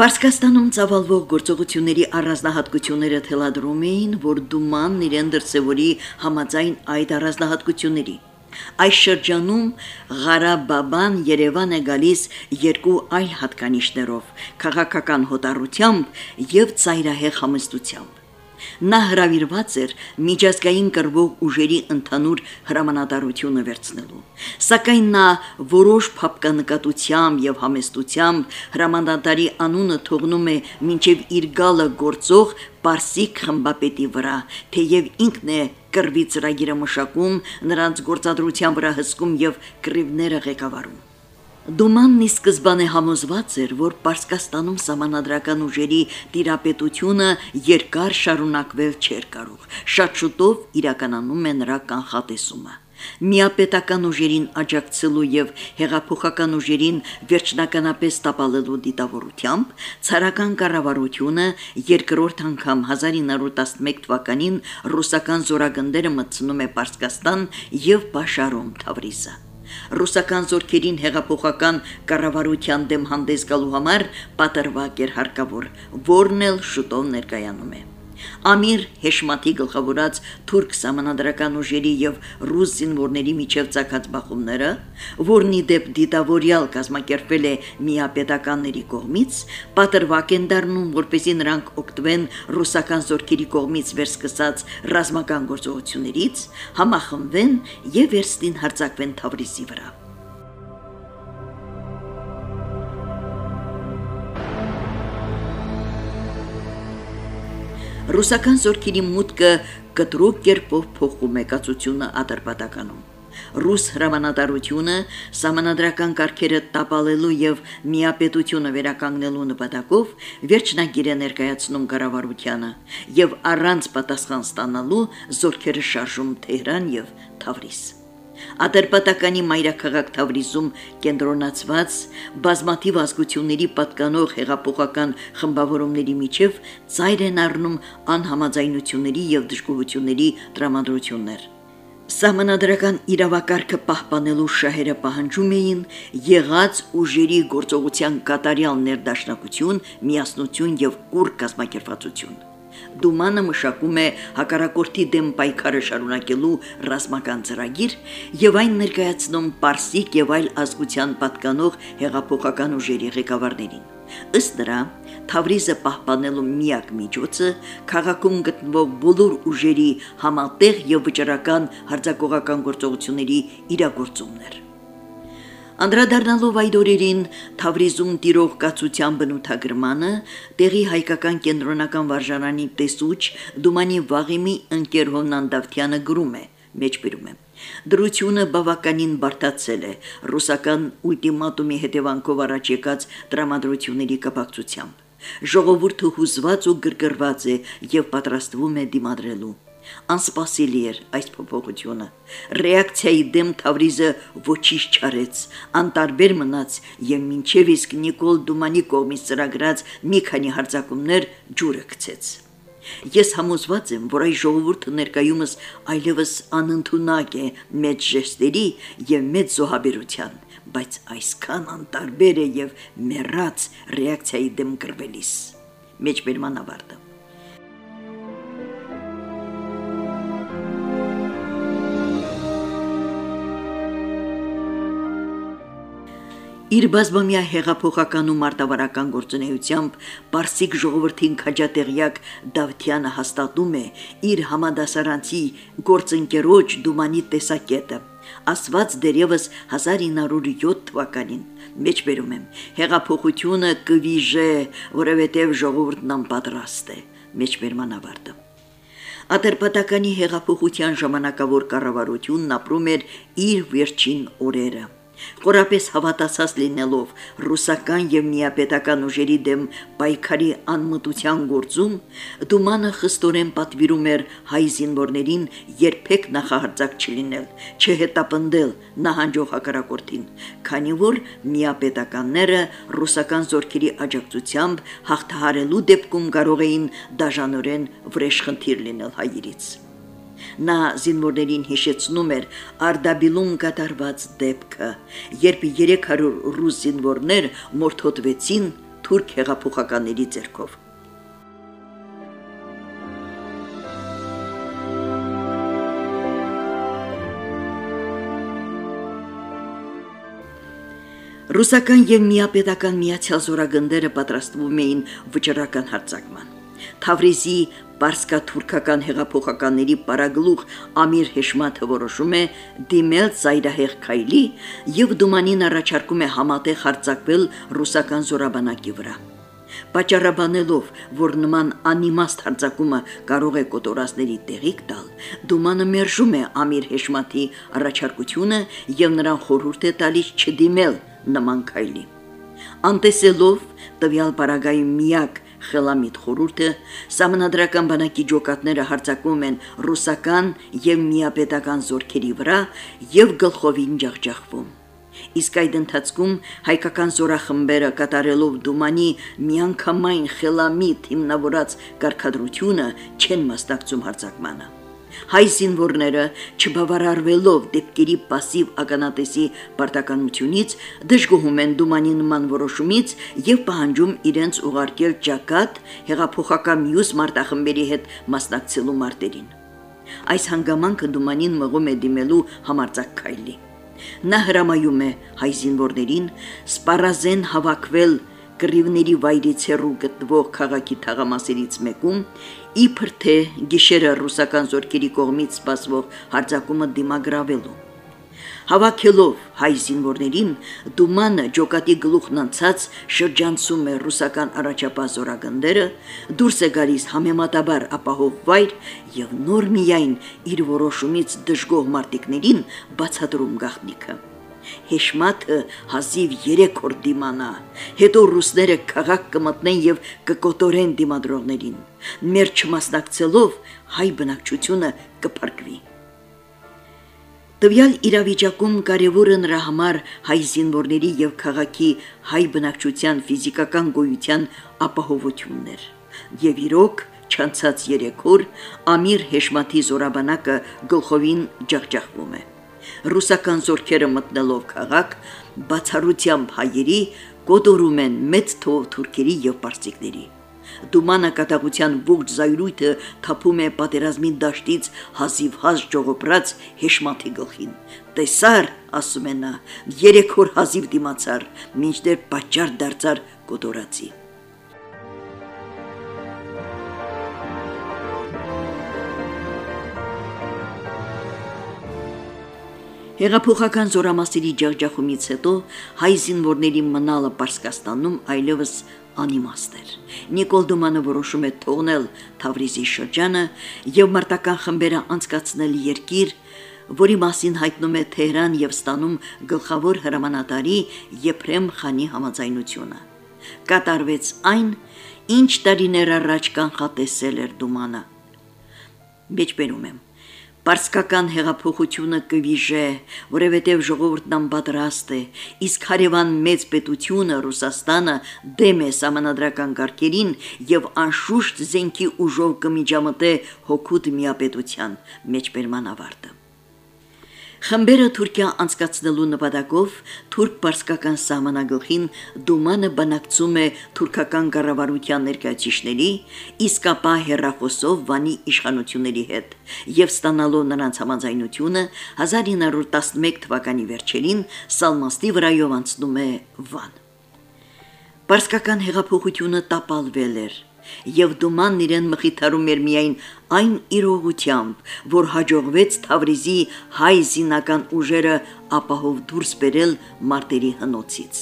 Պարսկաստանում ցավալվող գործողությունների առանձնահատկությունները թելադրում էին, որ Դումանն իրեն դրսևորի համաձայն այդ առանձնահատկությունների։ Այս շրջանում Ղարաբաբան Երևան է գալիս երկու այլ հատկանիշներով՝ քաղաքական հոտառությամբ եւ ծայրահեղ համստությամբ։ Նա հravirված էր միջազգային կրվող ուժերի ընդհանուր հրամանատարությունը վերցնելու։ Սակայն նա որոշ փապկանկատությամբ եւ համեստությամբ հրամանատարի անունը թողնում է մինչև իր գալը գործող Պարսիկ խմբապետի վրա, թեև ինքն է կրվի ծրագիրը մշակում, նրանց գործադրության վրա հսկում եւ կռիվները ղեկավարում։ Դումանն ի սկզբանե համոզված էր, որ Պարսկաստանում սահմանադրական ուժերի տիրապետությունը երկար շարունակվել չէր կարող։ Շատ շուտով իրականանում է նրա կանխատեսումը։ Միապետական ուժերին աջակցելու եւ հեղափոխական ուժերին վերջնականապես տապալելու դիտավորությամբ ցարական կառավարությունը երկրորդ անգամ 1911 թվականին ռուսական զորագնդերը մտցնում է Պարսկաստան եւ պաշարում Թավրիզը։ Ռուսական զորքերին հեղափոխական կառավարության դեմ հանդես գալու համար պատրվակ էր հարկավոր, որն էլ շուտով ներկայանում է։ Ամիր Հեշմաթի գլխավորած թուրք համանadrական ուժերի եւ ռուս զինվորների միջև ցակած բախումները, որն ի դեպ դիտավորյալ կազմակերպվել է միապետականների կողմից, պատրվակ են դառնում, որպեսզի նրանք օգտվեն ռուսական զորքերի կողմից վերսկսած ռազմական գործողություններից, համախմբվեն եւ վերստին հարձակվեն Թավրիսի վրա։ Ռուսական զորքերի մուտքը կտրուկ կերպով փոխում է կացությունը Ադրբեջանում։ Ռուս հրամանատարությունը համանadrական կարգերը տապալելու եւ միապետությունը վերականգնելու նպատակով վերջնագիր է ներկայացնում կառավարությանը եւ առանց պատասխան ստանալու զորքերը շարժում Թեհրան եւ Թավրիս։ Ադրբատականի մայրաքաղաք Թավրիզում կենտրոնացված բազմաթիվ ազգությունների պատկանող հեղափոխական խմբավորումների միջև ծայր են առնում անհամաձայնությունների եւ դժգոհությունների տրամադրություններ։ Սահմանադրական իրավակարգը պահպանելու շահերը պահանջում էին եղած ուժերի գործողության կատարյալ ներդաշնակություն, միասնություն եւ կուր կազմակերպվածություն։ Դումանը մշակում է հակառակորդի դեմ պայքարը շարունակելու ռազմական ծրագիր եւ այն ներկայացնում Պարսիկ եւ այլ ազգության պատկանող հեղափոխական ուժերի ղեկավարներին։ Ըստ նրա, Թավրիզը պահպանելու միակ միջոցը քաղաքում գտնվող բոլոր ուժերի համատեղ եւ վճռական հարձակողական գործողությունների իրագործումն էր։ Անդրադառնալով այդ օրերին Թավրիզում տիրող կացության բնութագրմանը, տեղի հայկական կենտրոնական վարժարանի տեսուչ Դումանի Վաղիմի ընկեր Հովնան Դավթյանը գրում է, մեջբերում է. Դրությունը բավականին բարդացել է ռուսական ուլտիմատումի հետևանքով առաջ եկած տրամադրությունների կապակցությամբ։ Ժողովուրդը հուզված ու գրգռված է եւ պատրաստվում է դիմադրելու անսպասելի էր այս փոփոխությունը։ Ռեակցիայի դեմ Թավրիզը ոչինչ չարեց, անտարբեր մնաց եւ մինչեւ իսկ Նիկոլ Դումանի կողմից ծրագրած մի քանի հարձակումներ ջուրը գցեց։ Ես համոզված եմ, որ այս ժողովուրդը ներկայումս այլևս անընդունակ է մեծ ժեստերի եւ մեծ զոհաբերության, բայց այսքան անտարբեր է եւ մեռած ռեակցիայի դեմ կրվելիս։ Մեջբերման ավարտը Իր բազմամյա հեղափոխական ու մարտավարական գործունեությամբ Պարսիկ ժողովրդին քաջատեղյակ Դավթյանը հաստատում է իր համադասարանցի գործընկերոջ Դումանի տեսակետը ասված դերևս 1907 թվականին մեջբերում եմ. Հեղափոխությունը կվիժե որովհետև ժողովուրդն անպատրաստ է մեջբերման ավարտը Ադրբեջանի հեղափոխության ժամանակավոր կառավարությունն ապրում էր իր վերջին օրերը Խորապես հավատացած լինելով ռուսական եւ միապետական ուժերի դեմ պայքարի անմտության գործում, Դումանը խստորեն պատվիրում էր հայ զինվորներին երբեք նախահարձակ չլինել, չհետապնդել նահանջող հակառակորդին, քանի որ միապետականները ռուսական զորքերի աջակցությամբ հաղթահարելու դեպքում կարող էին դաժանորեն վրեժխնդիր լինել հայերից։ Նա զինվորներին հիշեցնում էր Արդաբիլում կատարված դեպքը, երբ 300 ռուս զինվորներ մորթոտվեցին թուրք հեղափոխականների ձեռքով։ Ռուսական եւ միապետական միացյալ զորագնդերը պատրաստվում էին վճռական հարձակման։ Թավրիզի Պարսկա-թուրքական հեղափոխականների պարագլուխ Ամիր Հեշմաթը որոշում է դիմել Զայրահեղ քայլի եւ Դումանին առաջարկում է համատեղ հարձակվել ռուսական զորաբանակի վրա։ Պաճառաբանելով, որ նման անիմաստ հարձակումը կարող է կոտորածների տեղիք տալ, Դումանը մերժում է Ամիր Հեշմաթի առաջարկությունը եւ նրան խորհուրդ է տալիս չդիմել նման քայլի։ Անտեսելով տվյալ բարագայի միակ խելամիտ խորհուրդը համանդրական բանակի ջոկատները հարձակվում են ռուսական եւ միապետական զորքերի վրա եւ գլխովին ջախջախվում։ Իսկ այդ ընթացքում հայկական զորախմբերը կատարելով Դումանի միանգամայն խելամիտ հիմնավորած կարգադրությունը չեն մասնակցում հարձակմանը։ Հայ զինվորները չբավարարվելով դեպքերի пассив ականատեսի պարտականությունից դժգոհում են Դումանի նման որոշումից եւ պահանջում իրենց ուղարկել ճակատ հեղափոխական մյուս մարտախմբերի հետ մասնակցելու մարտերին։ Այս հանգամանքը Դումանին մղում է դիմելու համարձակ քայլի։ Նա հրամայում է հայ զինվորներին սպառազեն հավաքվել կռիվների վայրից հեռու գտնվող քաղաքի թաղամասերից մեկում իբր թե գիշերը ռուսական զորքերի կողմից սպասվող հարձակումը դիմագրավելու։ Հավաքելով հայ զինվորներին, Դումանը ջոկատի գլուխն անցած շրջանցում է ռուսական առաջապահ զորագնդերը, դուրս է գալիս համեմատաբար ապահով վայր եւ նոր միայն իր որոշումից դժգոհ մարտիկներին բացատրում գաղտնիքը հեշմաթը հազիվ 3 օր դիմանա, հետո ռուսները քաղաք կմտնեն եւ կկոտորեն դիմադրողներին։ Մեր չմասնակցելով հայ բնակչությունը կփրկվի։ Տվյալ իրավիճակում կարևորը նրա համար հայ զինվորների եւ քաղաքի հայ բնակչության ֆիզիկական գոյության ապահովությունն էր։ Եվ իրոք չանցած 3 օր Ամիր Հեշմաթի զորաբանակը գլխովին ջախջախվում է ռուսական զորքերը մտնելով քաղաք բացառությամբ հայերի կոտորում են մեծ թով թուրքերի եւ պարսիկների Դումանը կատաղության ողջ զայրույթը թափում է պատերազմի դաշտից հազիվ հազ ճողոպրած հեշմաթի գլխին։ Տեսար, ասում է նա, երեք օր հազիվ դիմացար, մինչդեռ պատճառ դարձար կոտորածի։ Հեղափոխական զորամասերի ջախջախումից հետո հայ զինվորների մնալը Պարսկաստանում այլևս անիմաստ էր։ Նիկոլ Դումանը որոշում է թողնել Թավրիզի շրջանը եւ մարտական խմբերը անցկացնել երկիր, որի մասին հայտնում է Թեհրան եւ ստանում գլխավոր հրամանատարի Եփրեմ խանի համաձայնությունը։ Կատարվեց այն, ինչ տարիներ առաջ կանխատեսել էր Դումանը։ Մեջբերում եմ Պարսկական հեղափոխությունը կվիժե, որովհետև ժողովուրդն անպատրաստ է, իսկ հարևան մեծ պետությունը Ռուսաստանը դեմ է համանadrական կարգերին եւ անշուշտ զենքի ուժով կմիջամտե հոգուտ միապետության մեջբերման ավարտը։ Խմբերը Թուրքիա անցկացնելու նպատակով թուրք-պարսկական սահմանագլխին Դումանը բանակցում է թուրքական կառավարության ներկայացիչների, իսկ ապա հերրախոսով Վանի իշխանությունների հետ եւ ստանալով նրանց համաձայնությունը 1911 թվականի վերջերին Սալմաստի վրայով անցնում է Վան։ Պարսկական հեղափոխությունը տապալվել էր եւ Դումանն իրեն մխիթարում էր միայն այն իրողությամբ, որ հաջողվեց Թավրիզի հայ զինական ուժերը ապահով դուրս բերել մարտերի հնոցից։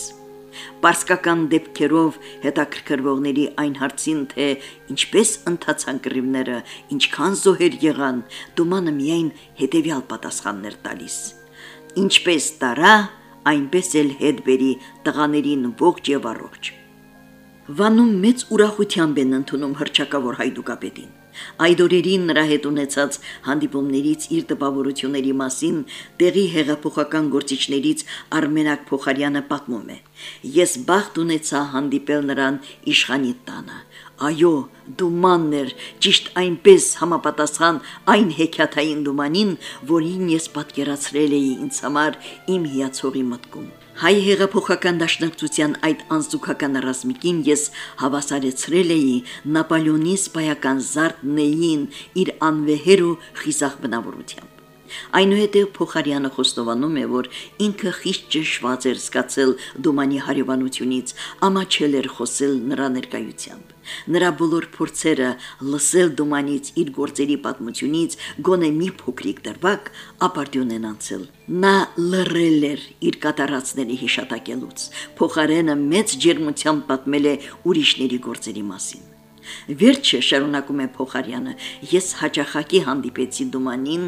Պարսկական դեպքերով հետաքրքրվողների այն հարցին, թե ինչպես ընթացան կռիվները, ինչքան զոհեր եղան, Դումանը միայն հետևյալ պատասխաններ տալիս։ Ինչպես տարա, այնպես էլ հետ բերի տղաներին ողջ եւ առողջ։ Վանում մեծ ուրախությամբ են ընդունում հրճակավոր հայդուկապետին։ Այդ օրերին նրա հետ ունեցած հանդիպումներից իր տպավորությունների մասին տեղի հեղափոխական գործիչներից Արմենակ Փոխարյանը պատմում է. Ես բախտ ունեցա հանդիպել նրան իշխանի տանը։ Այո, դումանն էր, ճիշտ այնպես համապատասխան այն հեքիաթային դումանին, որին ես պատկերացրել էի ինձ համար իմ հիացողի մտքում։ Հայ հեղափոխական դաշնակցության այդ անձուկական ռազմիկին ես հավասարեցրել էի Նապոլեոնի սպայական զարդ Նեին իր անվեհեր ու խիզախ բնավորությամբ։ Այնուհետև Փոխարյանը խոստովանում է, որ ինքը խիստ ճշված էր զգացել Դոմանի հարևանությունից, ամաչել էր խոսել նրա ներկայությամբ։ Նրա բոլոր փորձերը լսել Դոմանից իր գործերի պատմությունից գոնե մի փոքրիկ դրվակ ապարդյուն են անցել։ Նա լռել էր իր կատարածների հիշատակելուց։ Փոխարենը մեծ ջերմությամբ պատմել է ուրիշների գործերի մասին։ Վերջը շարունակում է Փոխարյանը, ես հաճախակի հանդիպեցի Դումանին,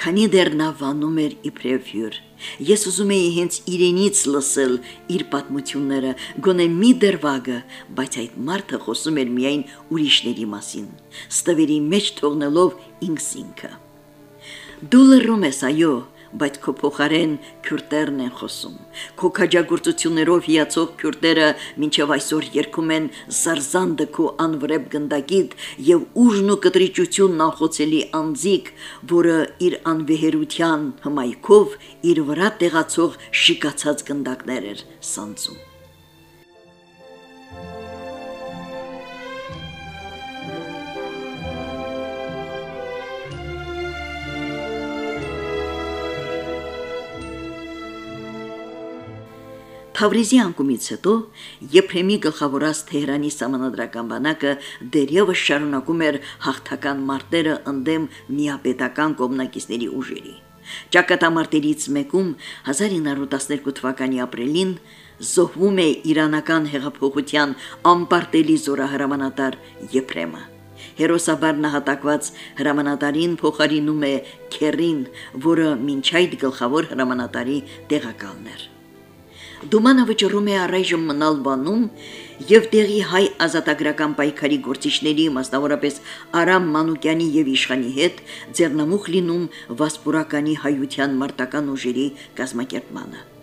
քանի դեռ նա վանում էր իբրև հյուր։ Ես ուզում էի հենց իրենից լսել իր պատմությունները, գոնե մի դրվագը, բայց այդ մարդը խոսում էր միայն ուրիշների մասին, ստվերի մեջ թողնելով ինքս ինքը։ Դու լռում ես, այո, բայց քո փոխարեն քյուրտերն են խոսում։ Քո քաջագործություններով հիացող քյուրտերը մինչև այսօր երգում են զարզանդը քո անվրեպ գնդագիտ եւ ուժն ու կտրիճությունն անխոցելի անձիկ, որը իր անվեհերության հմայքով իր վրա տեղացող շիկացած գնդակներ էր սանձում։ Թավրիզի անկումից հետո Եփրեմի գլխավորած Թեհրանի համանդրական բանակը դերևս շարունակում էր հաղթական մարտերը ընդդեմ միապետական կողմնակիցների ուժերի։ Ճակատամարտերից մեկում 1912 թվականի ապրիլին զոհվում է իրանական հեղափոխության անպարտելի զորահրամանատար Եփրեմը։ Հերոսաբար նահատակված հրամանատարին փոխարինում է Քերին, որը ոչ այդ գլխավոր հրամանատարի տեղակալն էր։ Դումանը վճռում է առայժմ մնալ բանում եւ տեղի հայ ազատագրական պայքարի գործիչների, մասնավորապես Արամ Մանուկյանի եւ Իշխանի հետ ձեռնամուխ լինում վասպուրականի հայության մարտական ուժերի կազմակերպմանը։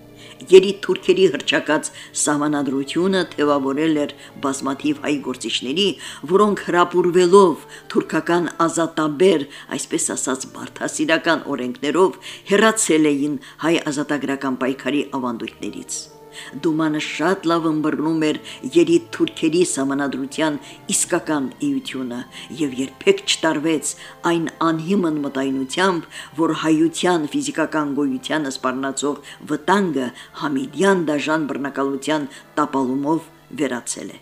Երիտ թուրքերի հրճակած սահմանադրությունը թևավորել էր բազմաթիվ հայ գործիչների, որոնք հրապուրվելով թուրքական ազատաբեր, այսպես ասած բարթասիրական օրենքներով հերացել էին հայ ազատագրական պայքարի ավանդույթներից։ Դումանը շատ լավ ըմբռնում էր երիտ թուրքերի համանadrության իսկական էությունը եւ երբեք չտարվեց այն անհիմն մտայնությամբ, որ հայության ֆիզիկական գոյությանը սպառնացող վտանգը Համիդյան դաժան բռնակալության տապալումով վերացել է։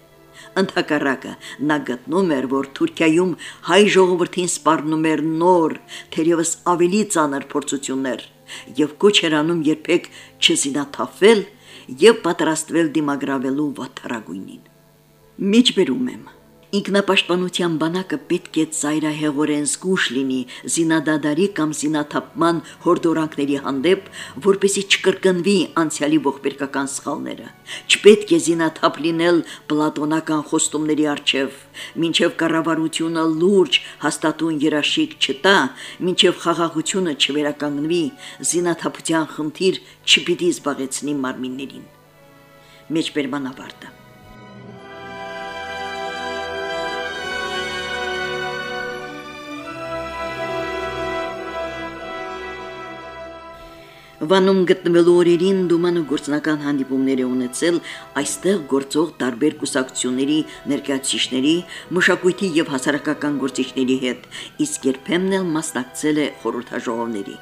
Ընթակառակը նա գտնում էր, որ Թուրքիայում հայ ժողովրդին սպառնում էր նոր, թերևս ավելի ծանր փորձություններ, եւ կոչ էր անում երբեք չզինաթափվել եւ պատրաստվել դիմագրավելու վաթարագույնին։ Միջբերում եմ Ինքնապաշտպանության բանակը պետք է ծայրահեղորեն զգուշ լինի զինադադարի կամ զինաթափման հորդորանքների հանդեպ, որպեսի չկրկնվի անցյալի ողբերգական սխալները։ Չպետք է զինաթափ լինել պլատոնական խոստումների արչև, մինչև կառավարությունը լուրջ հաստատուն երաշիկ չտա, մինչև խաղաղությունը չվերականգնվի, զինաթափության խնդիր չպիտի զբաղեցնի մարմիններին։ Մեջբերման ավարտը Վանում գտնվելու օրերին Դումանը գործնական հանդիպումներ է ունեցել այստեղ գործող տարբեր կուսակցությունների ներկայացուցիչների, մշակույթի եւ հասարակական գործիչների հետ, իսկ երբեմն էլ մասնակցել է խորհրդաժողովների։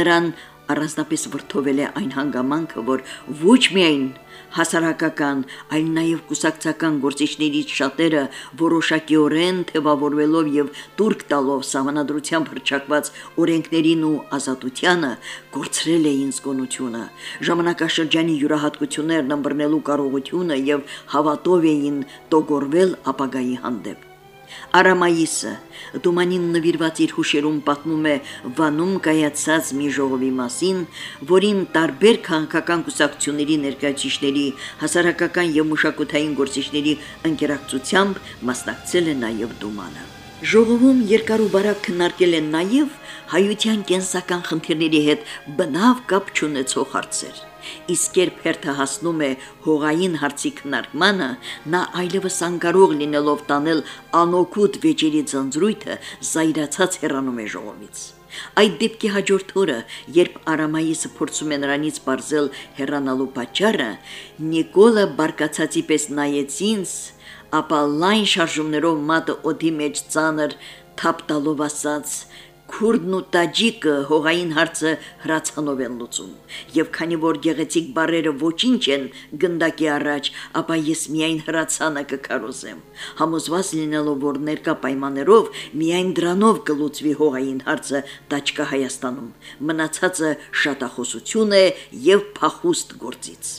Նրան առանձնապես վրթովել է այն հանգամանքը, որ ոչ միայն հասարակական, այլ նաև կուսակցական գործիչներից շատերը որոշակիորեն թևավորվելով եւ турք տալով համանadrությամբ հրճակված օրենքներին ու ազատությանը գործրել էին զգոնությունը։ Ժամանակաշրջանի յուրահատկություններն ըմբռնելու կարողությունը եւ հավատով էին տողորվել ապագայի հանդեպ։ Արամայիսը Դումանին նվիրված իր հուշերում պատմում է Վանում կայացած մի ժողովի մասին, որին տարբեր քաղաքական կուսակցությունների ներկայացիչների, հասարակական եւ մշակութային գործիչների ընկերակցությամբ մասնակցել է նաեւ Դումանը։ Ժողովում երկար ու բարակ քննարկել են նաև հայության կենսական խնդիրների հետ բնավ կապ չունեցող հարցեր։ Իսկ երբ հերթը հասնում է հողային հարցի քննարկմանը, նա այլևս անկարող լինելով տանել անօգուտ վեճերի ծնծրույթը, զայրացած հեռանում է ժողովից։ Այդ դեպքի հաջորդ օրը, երբ Արամայիսը փորձում է նրանից բարձել հեռանալու պատճառը, Նիկոլը բարկացածի պես նայեց ինձ, ապա լայն շարժումներով մատը օդի մեջ ծանր թափ տալով ասաց. Քուրդն ու տաջիկը հողային հարցը հրացանով են լուծում եւ քանի որ գեղեցիկ բարերը ոչինչ են գնդակի առաջ ապա ես միայն հրացանը կկարոզեմ համոզված լինելով որ ներկա պայմաններով միայն դրանով կլուծվի հողային հարցը տաջկա Հայաստանում մնացածը շատախոսություն է եւ փախուստ գործից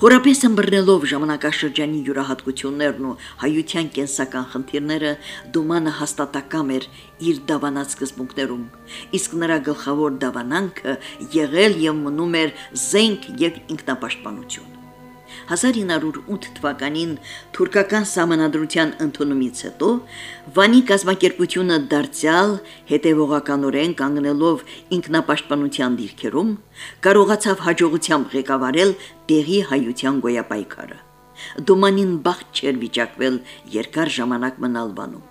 Խորապես ըմբռնելով ժամանակաշրջանի յուրահատկություններն ու հայության կենսական խնդիրները, Դումանը հաստատակամ էր իր դավանած սկզբունքներում, իսկ նրա գլխավոր դավանանքը եղել եւ մնում էր զենք եւ ինքնապաշտպանություն։ 1908 թվականին թուրքական համանadrության ընդունումից հետո Վանի կազմակերպությունը դարձյալ հետևողականորեն կանգնելով ինքնապաշտպանության դիրքերում կարողացավ հաջողությամբ ղեկավարել տեղի հայության գոյապայքարը։ Դոմանին բախտ չէր վիճակվել երկար ժամանակ մնալ Վանում։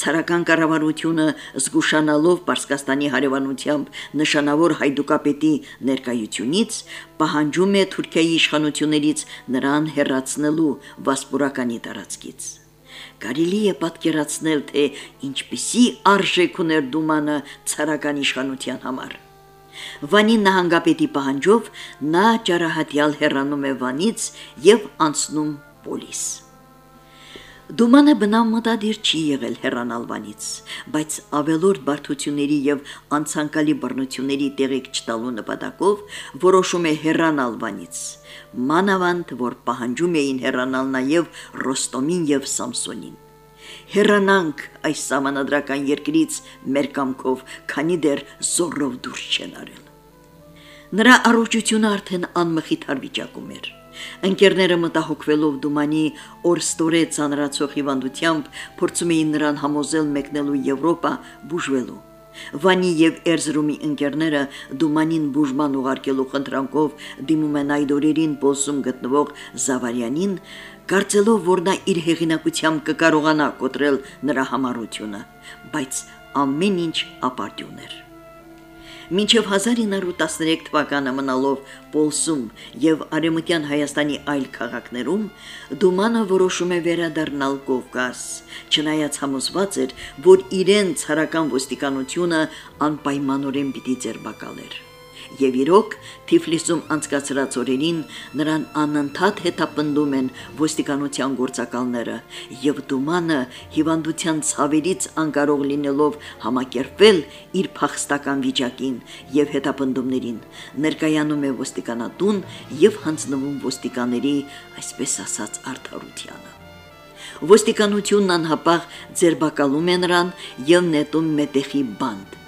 Ցարական կառավարությունը զգուշանալով Պարսկաստանի հարևանությամբ նշանավոր հայդուկապետի ներկայությունից պահանջում է Թուրքիայի իշխանություններից նրան հերացնելու վասպուրականի տարածքից։ Կարելի է պատկերացնել, թե ինչպիսի արժեք ուներ Դումանը ցարական իշխանության համար։ Վանի նահանգապետի պահանջով նա ճարահատյալ հեռանում է Վանից եւ անցնում Պոլիս։ Դումանը բնավ մտադիր չի եղել հեռանալվանից, բայց ավելորդ բարդությունների եւ անցանկալի բռնությունների տեղիք չտալու նպատակով որոշում է հեռանալվանից։ Մանավանդ, որ պահանջում էին հեռանալ նաեւ Ռոստոմին եւ Սամսոնին։ Հեռանանք այս համանadrական երկրից մեր կամքով, քանի դեռ զորով դուրս չեն արել։ Նրա առողջությունը արդեն անմխիթար վիճակում էր։ Ընկերները մտահոգվելով Դումանի օրստորե ցանրացող հիվանդությամբ փորձում էին նրան համոզել մեկնելու Եվրոպա բուժվելու։ Վանի եւ Էրզրումի ընկերները Դումանին բուժման ուղարկելու խնդրանքով դիմում են այդ օրերին Պոլսում գտնվող Զավարյանին, կարծելով, որ նա իր հեղինակությամբ կկարողանա կոտրել նրա համառությունը, բայց ամեն ինչ ապարդյուն էր մինչև 1913 թվականը մնալով Պոլսում եւ Արեմտյան Հայաստանի այլ քաղաքներում Դումանը որոշում է վերադառնալ Կովկաս, չնայած համոզված էր, որ իրեն ցարական ոստիկանությունը անպայմանորեն պիտի ձերբակալեր եւ իրոք Թիֆլիսում անցկացրած օրերին նրան անընդհատ հետապնդում են ոստիկանության գործակալները եւ Դումանը հիվանդության ցավերից անկարող լինելով համակերպվել իր փախստական վիճակին եւ հետապնդումներին ներկայանում է ոստիկանատուն եւ հանձնվում ոստիկաների այսպես ասած արդարությանը ոստիկանությունն անհապաղ ձերբակալում է նրան եւ նետում մետեխի բանդ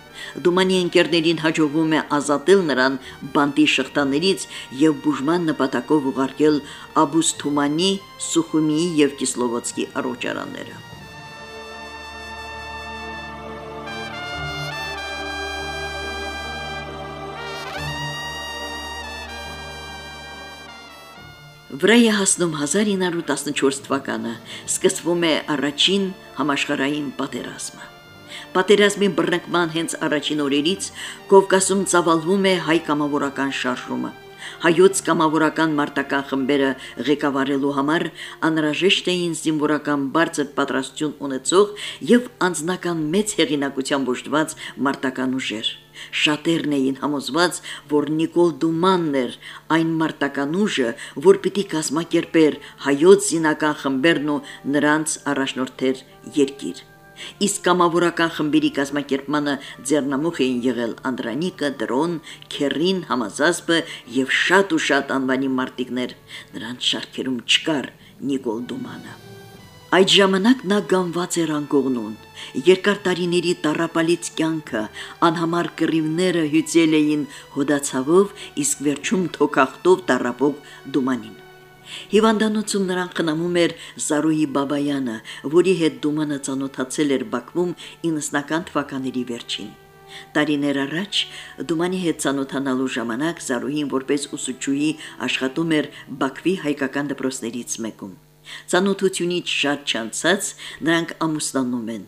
Դումանի ընկերներին հաջողվում է ազատել նրան բանտի շղթաներից եւ բուժման նպատակով ուղարկել Աբուսթումանի, Սուխումիի եւ Կիսլովոցկի առողջարանները։ Վրայը հասնում 1914 թվականը, սկսվում է առաջին համաշխարային պատերազմը։ Պատերազմի բռնկման հենց առաջին օրերից Կովկասում ծավալվում է հայ կամավորական շարժումը։ Հայոց կամավորական մարտական խմբերը ղեկավարելու համար անհրաժեշտ էին զինվորական բարձր պատրաստություն ունեցող եւ անձնական մեծ հեղինակությամբ ուժված մարտական ուժեր։ Շատերն էին համոզված, որ Նիկոլ Դումանն էր այն մարտական ուժը, որ պիտի կազմակերպեր հայոց զինական խմբերն ու նրանց առաջնորդեր երկիր։ Իսկ կամավորական խմբերի կազմակերպմանը ձեռնամուխ էին եղել Անդրանիկը, Դրոն, Քերին, Համազասպը եւ շատ ու շատ անվանի մարտիկներ։ Նրանց շարքերում չկար Նիկոլ Դումանը։ Այդ ժամանակ նա գանված էր անկողնուն։ Երկար տարիների տարապալից կյանքը անհամար կռիվները հյուծել էին հոդացավով, իսկ վերջում թոքախտով տարապող դումանին։ Հիվանդանոցում նրան խնամում էր Զարուհի Բաբայանը, որի հետ դումանը ծանոթացել էր Բաքվում 90-ական թվականների վերջին։ Տարիներ առաջ Դումանի հետ ծանոթանալու ժամանակ Զարուհին որպես ուսուցչուհի աշխատում էր Բաքվի հայկական դպրոցներից մեկում։ Ծանոթությունից շատ չանցած նրանք ամուսնանում են,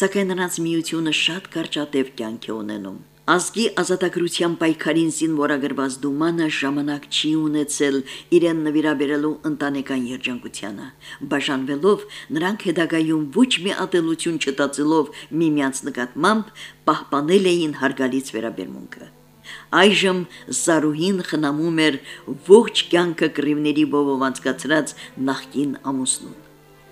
սակայն նրանց միությունը շատ կարճատև կյանք է ունենում։ Ազգի ազատագրության պայքարին զինվորագրված Դումանը ժամանակ չի ունեցել իրեն նվիրաբերելու ընտանեկան երջանկությանը։ Բաժանվելով նրանք հետագայում ոչ մի ատելություն չտածելով միմյանց նկատմամբ պահպանել էին հարգալից վերաբերմունքը։ Այժմ Զարուհին խնամում էր ողջ կյանքը կռիվների բովով անցկացրած նախկին ամուսնուն։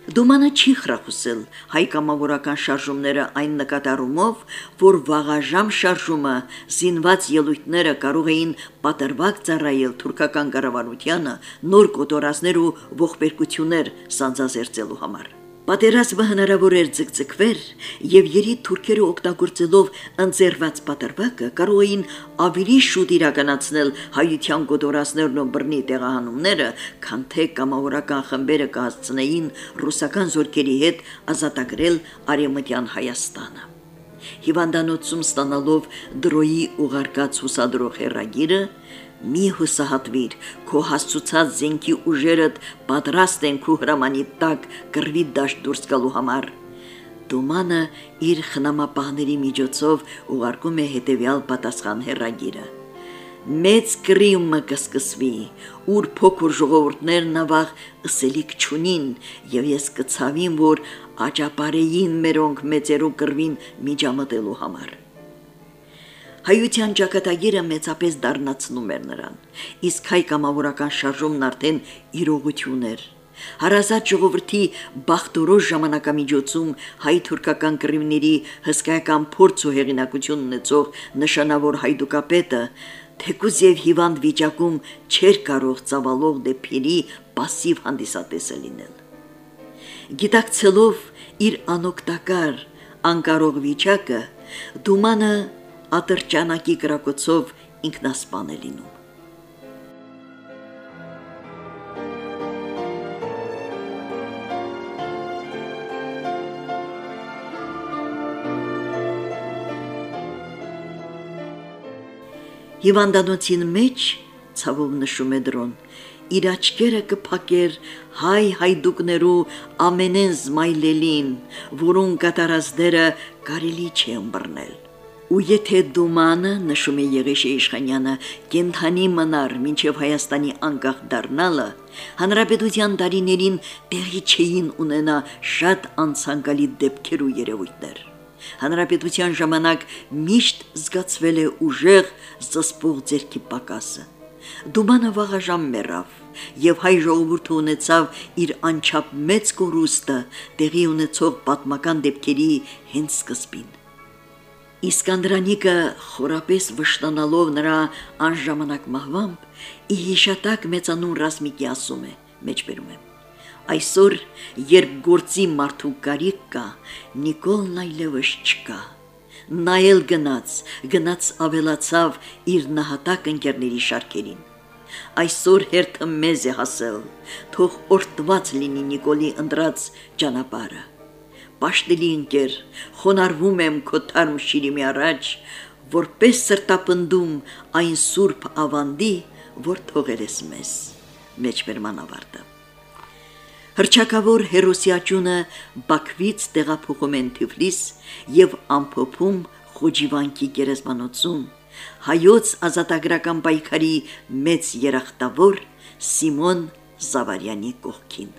Դումանը չի խրախուսել հայ կամավորական շարժումները այն նկատառումով, որ վաղաժամ շարժումը զինված ելույթները կարող էին պատրվակ ծառայել թուրքական կառավարությանը նոր կոտորածներ ու ողբերգություններ սանձազերծելու համար։ Պատերազմը հնարավոր էր ձգձգվեր եւ երի թուրքերը օգտագործելով ընձեռված պատրվակը կարող էին ավելի շուտ իրականացնել հայության գոտորածներն ու բռնի տեղահանումները, քան թե կամավորական խմբերը կհասցնեին ռուսական զորքերի հետ ազատագրել արևմտյան Հայաստանը։ Հիվանդանոցում ստանալով դրոյի ուղարկած հուսադրող հերագիրը մի հուսահատվիր, քո հասցուցած զենքի ուժերդ պատրաստ են քու հրամանի տակ կրվի դաշտ դուրս գալու համար։ Դումանը իր խնամապահների միջոցով ուղարկում է հետևյալ պատասխան հերագիրը մեծ կրիմը կսկսվի, ուր փոքր ժողովուրդներն ավաղ ըսելիք չունին, եւ ես կցավին, որ աճապարեին մերոնք մեծերու կրվին միջամտելու համար Հայության ճակատագիրը մեծապես դառնացնում էր նրան, իսկ հայ կամավորական շարժումն արդեն իրողություն էր։ Հարազատ ժողովրդի բախտորոշ ժամանակամիջոցում հայ-թուրքական կռիվների հսկայական փորձ ու հեղինակություն ունեցող նշանավոր հայդուկապետը թեկուզ եւ հիվանդ վիճակում չէր կարող ծավալող դեպքերի пассив հանդիսատեսը լինել։ Գիտակցելով իր անօգտակար անկարող վիճակը, Դումանը ատրճանակի կրակոցով ինքնասպան է լինում։ Հիվանդանոցին մեջ ցավով նշում է դրոն իր աչքերը կփակեր հայ հայդուկներու ամենեն զմայլելին, որուն կատարածները կարելի չէ ըմբռնել։ Ու եթե դումանը, նշում է Եղեշե Իշխանյանը, կենթանի մնար մինչև Հայաստանի անկախ դառնալը, հանրապետության դարիներին տեղի չէին ունենա շատ անցանկալի դեպքեր ու երևույթներ։ Հանրապետության ժամանակ միշտ զգացվել է ուժեղ զսպող ձերքի պակասը։ Դումանը վաղաժամ մեռավ եւ հայ ժողովուրդը ունեցավ իր անչափ մեծ կորուստը տեղի ունեցող պատմական դեպքերի հենց սկզբին։ Իսկանդրանիկը խորապես վշտանալով նրա անժամանակ մահվամբ ի հիշատակ մեծանուն ռազմիկի ասում է մեջբերում է. Այսօր երբ գործի մարդու կարիք կա նիկոլն այլևս չկա. նայել գնաց գնաց ավելացավ իր նահատակ ընկերների շարքերին. Այսօր հերթը մեզ է հասել թող օրտված լինի նիկոլի ընտրած ճանապարհը Պաշտելի ընկեր, խոնարվում եմ քո թարմ շիրիմի առաջ, որպես սրտապնդում այն սուրբ ավանդի, որ թողել ես մեզ։ Մեջբերման ավարտը։ Հրճակավոր հերոսիաճունը Բաքվից տեղափոխում են Թիֆլիս եւ ամփոփում Խոջիվանքի գերեզմանոցում հայոց ազատագրական պայքարի մեծ երախտավոր Սիմոն Զավարյանի կողքին։